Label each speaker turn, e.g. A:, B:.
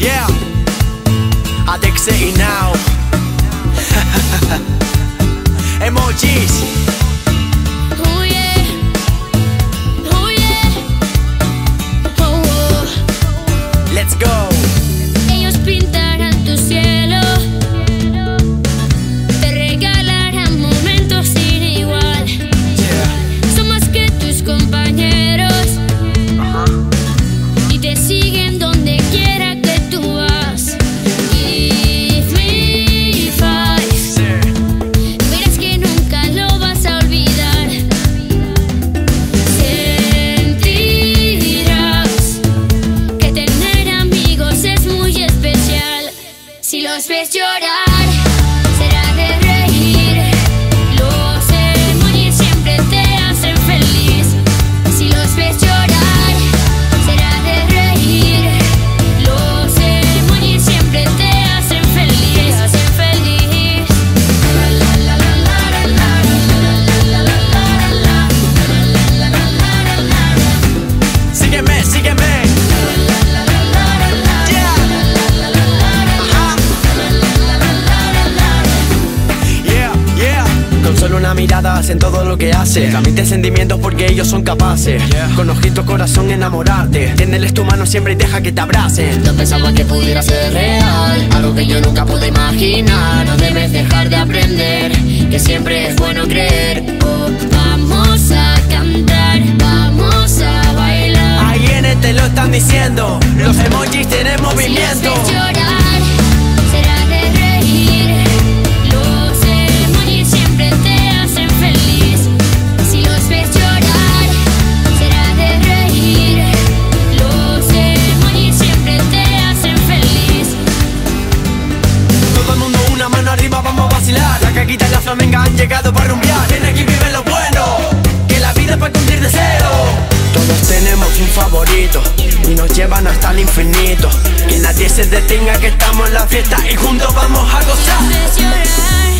A: Yeah, Adexe y now.
B: Los ves llorar, hacen
A: todo lo que hace. Transmite sentimientos porque ellos son capaces. Con ojito corazón enamorarte. Tiéndeles tu mano siempre y deja que te abracen.
C: No pensaba que pudiera ser real, algo que yo nunca pude imaginar. No debes dejar de aprender, que siempre es bueno creer.
B: Oh, vamos a cantar, vamos a bailar.
A: Ahí en te lo están diciendo. Los emojis tienen movimiento. Vacilar. La han llegado para rumbear. En aquí vive lo bueno, que la vida es para cumplir deseos. Todos tenemos un favorito y nos llevan hasta el infinito. Que nadie se detenga, que estamos en la fiesta y juntos vamos a gozar.